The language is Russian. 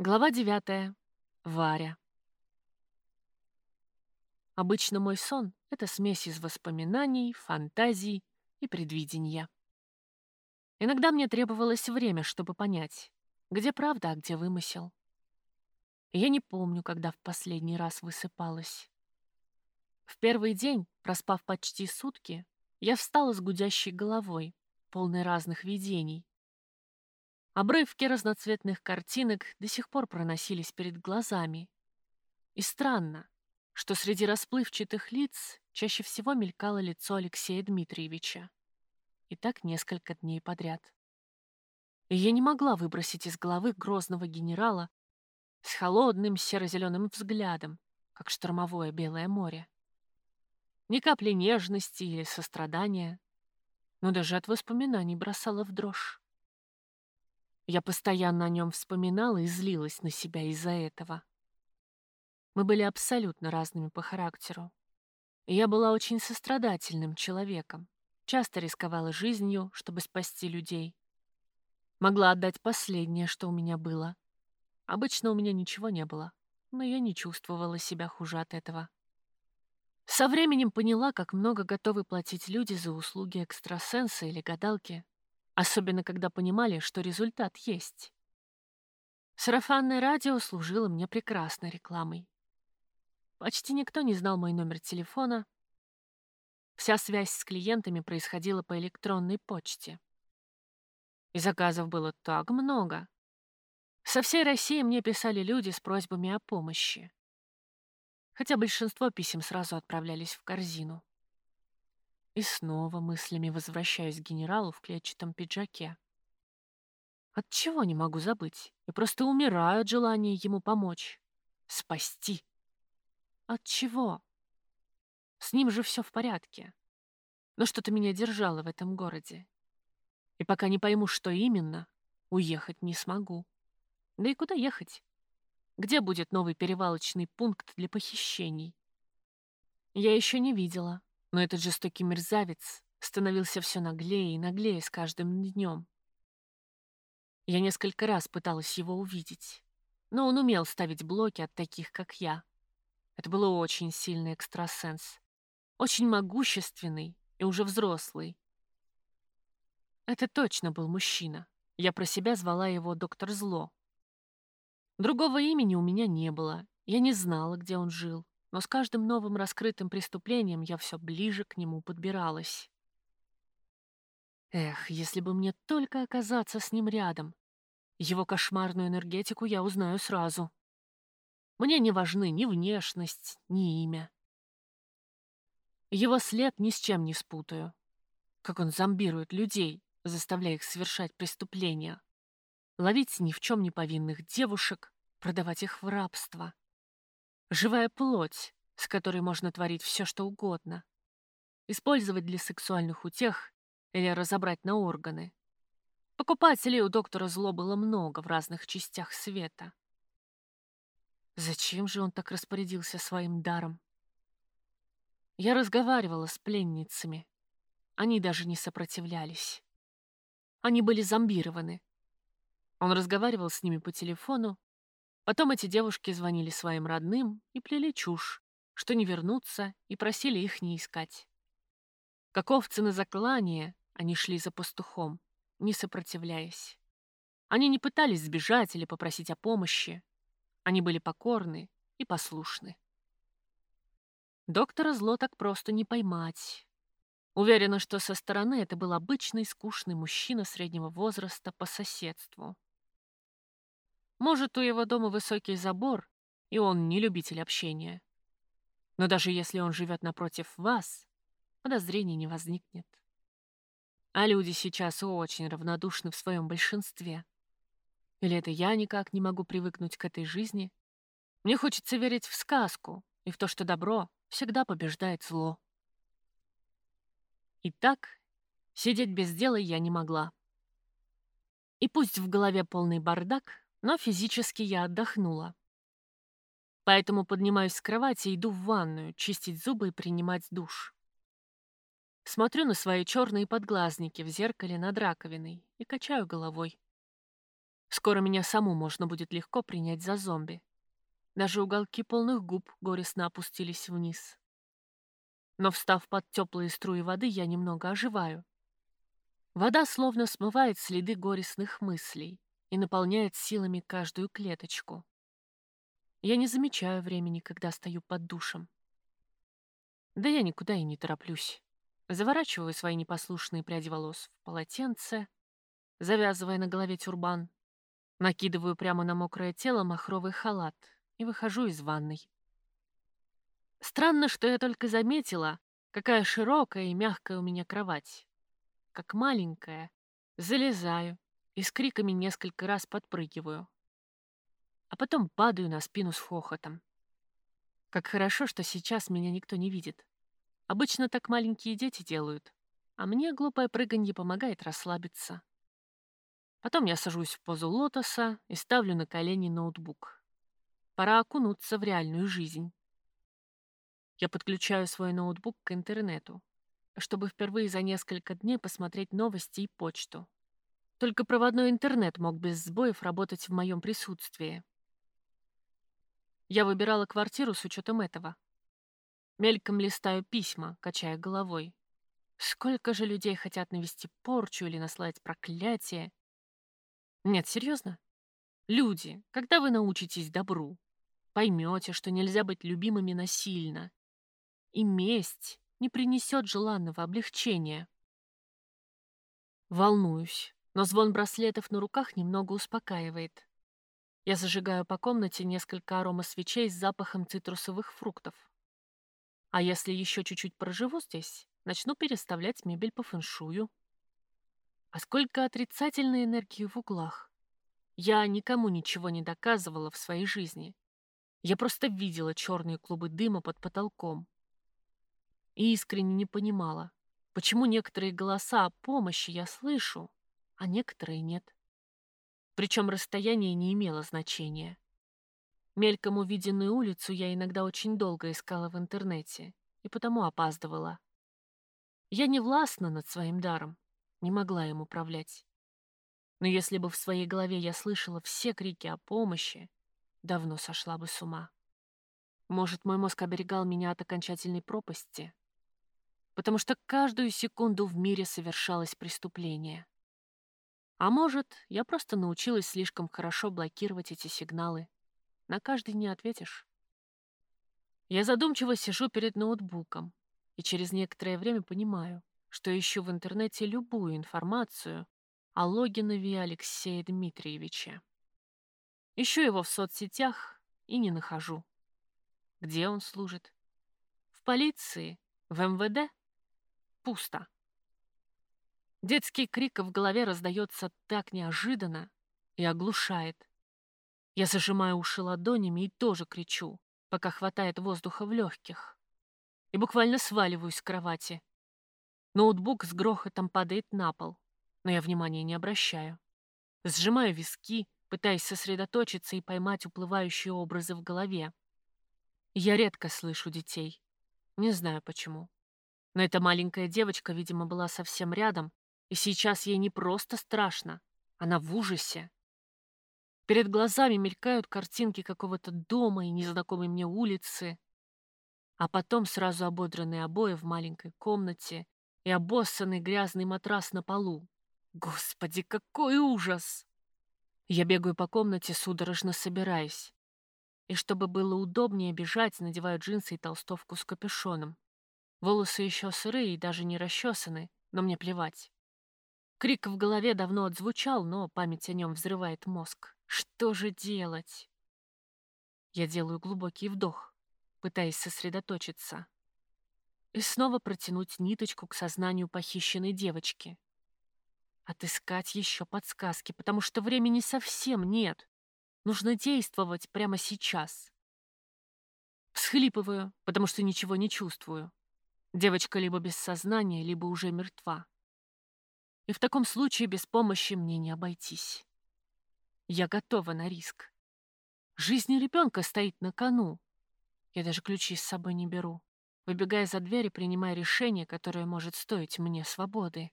Глава 9. Варя. Обычно мой сон — это смесь из воспоминаний, фантазий и предвидения. Иногда мне требовалось время, чтобы понять, где правда, а где вымысел. Я не помню, когда в последний раз высыпалась. В первый день, проспав почти сутки, я встала с гудящей головой, полной разных видений, Обрывки разноцветных картинок до сих пор проносились перед глазами. И странно, что среди расплывчатых лиц чаще всего мелькало лицо Алексея Дмитриевича. И так несколько дней подряд. И я не могла выбросить из головы грозного генерала с холодным серо-зеленым взглядом, как штормовое белое море. Ни капли нежности или сострадания, но даже от воспоминаний бросала в дрожь. Я постоянно о нем вспоминала и злилась на себя из-за этого. Мы были абсолютно разными по характеру. Я была очень сострадательным человеком, часто рисковала жизнью, чтобы спасти людей. Могла отдать последнее, что у меня было. Обычно у меня ничего не было, но я не чувствовала себя хуже от этого. Со временем поняла, как много готовы платить люди за услуги экстрасенса или гадалки, особенно когда понимали, что результат есть. Сарафанное радио служило мне прекрасной рекламой. Почти никто не знал мой номер телефона. Вся связь с клиентами происходила по электронной почте. И заказов было так много. Со всей России мне писали люди с просьбами о помощи. Хотя большинство писем сразу отправлялись в корзину. И снова мыслями возвращаюсь к генералу в клетчатом пиджаке. От чего не могу забыть? Я просто умираю от желания ему помочь. Спасти. От чего? С ним же все в порядке. Но что-то меня держало в этом городе. И пока не пойму, что именно, уехать не смогу. Да и куда ехать? Где будет новый перевалочный пункт для похищений? Я еще не видела, но этот жестокий мерзавец становился все наглее и наглее с каждым днем. Я несколько раз пыталась его увидеть, но он умел ставить блоки от таких, как я. Это был очень сильный экстрасенс, очень могущественный и уже взрослый. Это точно был мужчина. Я про себя звала его доктор Зло. Другого имени у меня не было. Я не знала, где он жил но с каждым новым раскрытым преступлением я все ближе к нему подбиралась. Эх, если бы мне только оказаться с ним рядом. Его кошмарную энергетику я узнаю сразу. Мне не важны ни внешность, ни имя. Его след ни с чем не спутаю. Как он зомбирует людей, заставляя их совершать преступления. Ловить ни в чем не повинных девушек, продавать их в рабство. Живая плоть, с которой можно творить все, что угодно. Использовать для сексуальных утех или разобрать на органы. Покупателей у доктора зло было много в разных частях света. Зачем же он так распорядился своим даром? Я разговаривала с пленницами. Они даже не сопротивлялись. Они были зомбированы. Он разговаривал с ними по телефону, Потом эти девушки звонили своим родным и плели чушь, что не вернутся, и просили их не искать. Как овцы на заклание, они шли за пастухом, не сопротивляясь. Они не пытались сбежать или попросить о помощи. Они были покорны и послушны. Доктора зло так просто не поймать. Уверена, что со стороны это был обычный скучный мужчина среднего возраста по соседству. Может, у его дома высокий забор, и он не любитель общения. Но даже если он живет напротив вас, подозрений не возникнет. А люди сейчас очень равнодушны в своем большинстве. Или это я никак не могу привыкнуть к этой жизни? Мне хочется верить в сказку и в то, что добро всегда побеждает зло. Итак, сидеть без дела я не могла. И пусть в голове полный бардак, но физически я отдохнула. Поэтому поднимаюсь с кровати иду в ванную, чистить зубы и принимать душ. Смотрю на свои черные подглазники в зеркале над раковиной и качаю головой. Скоро меня саму можно будет легко принять за зомби. Даже уголки полных губ горестно опустились вниз. Но, встав под теплые струи воды, я немного оживаю. Вода словно смывает следы горестных мыслей и наполняет силами каждую клеточку. Я не замечаю времени, когда стою под душем. Да я никуда и не тороплюсь. Заворачиваю свои непослушные пряди волос в полотенце, завязывая на голове тюрбан, накидываю прямо на мокрое тело махровый халат и выхожу из ванной. Странно, что я только заметила, какая широкая и мягкая у меня кровать. Как маленькая, залезаю и с криками несколько раз подпрыгиваю. А потом падаю на спину с хохотом. Как хорошо, что сейчас меня никто не видит. Обычно так маленькие дети делают, а мне глупое прыганье помогает расслабиться. Потом я сажусь в позу лотоса и ставлю на колени ноутбук. Пора окунуться в реальную жизнь. Я подключаю свой ноутбук к интернету, чтобы впервые за несколько дней посмотреть новости и почту. Только проводной интернет мог без сбоев работать в моем присутствии. Я выбирала квартиру с учетом этого. Мельком листаю письма, качая головой. Сколько же людей хотят навести порчу или наслать проклятие? Нет, серьезно? Люди, когда вы научитесь добру, поймете, что нельзя быть любимыми насильно, и месть не принесет желанного облегчения. Волнуюсь, но звон браслетов на руках немного успокаивает. Я зажигаю по комнате несколько аромасвечей с запахом цитрусовых фруктов. А если еще чуть-чуть проживу здесь, начну переставлять мебель по фэншую. А сколько отрицательной энергии в углах. Я никому ничего не доказывала в своей жизни. Я просто видела черные клубы дыма под потолком. И искренне не понимала, почему некоторые голоса о помощи я слышу, а некоторые нет. Причем расстояние не имело значения. Мельком увиденную улицу я иногда очень долго искала в интернете и потому опаздывала. Я не властна над своим даром, не могла им управлять. Но если бы в своей голове я слышала все крики о помощи, давно сошла бы с ума. Может, мой мозг оберегал меня от окончательной пропасти? Потому что каждую секунду в мире совершалось преступление. А может, я просто научилась слишком хорошо блокировать эти сигналы. На каждый не ответишь. Я задумчиво сижу перед ноутбуком и через некоторое время понимаю, что ищу в интернете любую информацию о Логинове Алексее Дмитриевиче. Ищу его в соцсетях и не нахожу. Где он служит? В полиции? В МВД? Пусто. Детский крик в голове раздается так неожиданно и оглушает. Я зажимаю уши ладонями и тоже кричу, пока хватает воздуха в легких. И буквально сваливаюсь с кровати. Ноутбук с грохотом падает на пол, но я внимания не обращаю. Сжимаю виски, пытаясь сосредоточиться и поймать уплывающие образы в голове. Я редко слышу детей. Не знаю почему. Но эта маленькая девочка, видимо, была совсем рядом, и сейчас ей не просто страшно, она в ужасе. Перед глазами мелькают картинки какого-то дома и незнакомой мне улицы. А потом сразу ободранные обои в маленькой комнате и обоссанный грязный матрас на полу. Господи, какой ужас! Я бегаю по комнате, судорожно собираясь. И чтобы было удобнее бежать, надеваю джинсы и толстовку с капюшоном. Волосы еще сырые и даже не расчесаны, но мне плевать. Крик в голове давно отзвучал, но память о нем взрывает мозг. Что же делать? Я делаю глубокий вдох, пытаясь сосредоточиться. И снова протянуть ниточку к сознанию похищенной девочки. Отыскать еще подсказки, потому что времени совсем нет. Нужно действовать прямо сейчас. Всхлипываю, потому что ничего не чувствую. Девочка либо без сознания, либо уже мертва. И в таком случае без помощи мне не обойтись. Я готова на риск. Жизнь ребенка стоит на кону. Я даже ключи с собой не беру, выбегая за дверь и принимая решение, которое может стоить мне свободы.